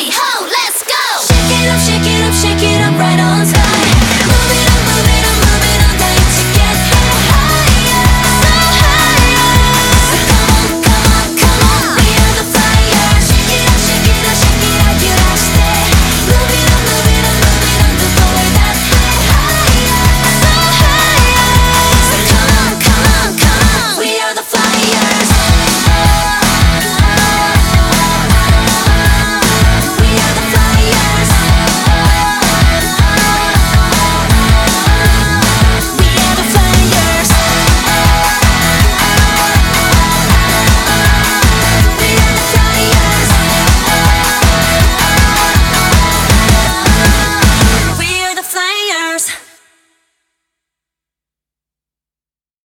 hey ho, let's go. Shake it up, shake it up, shake it up, right on.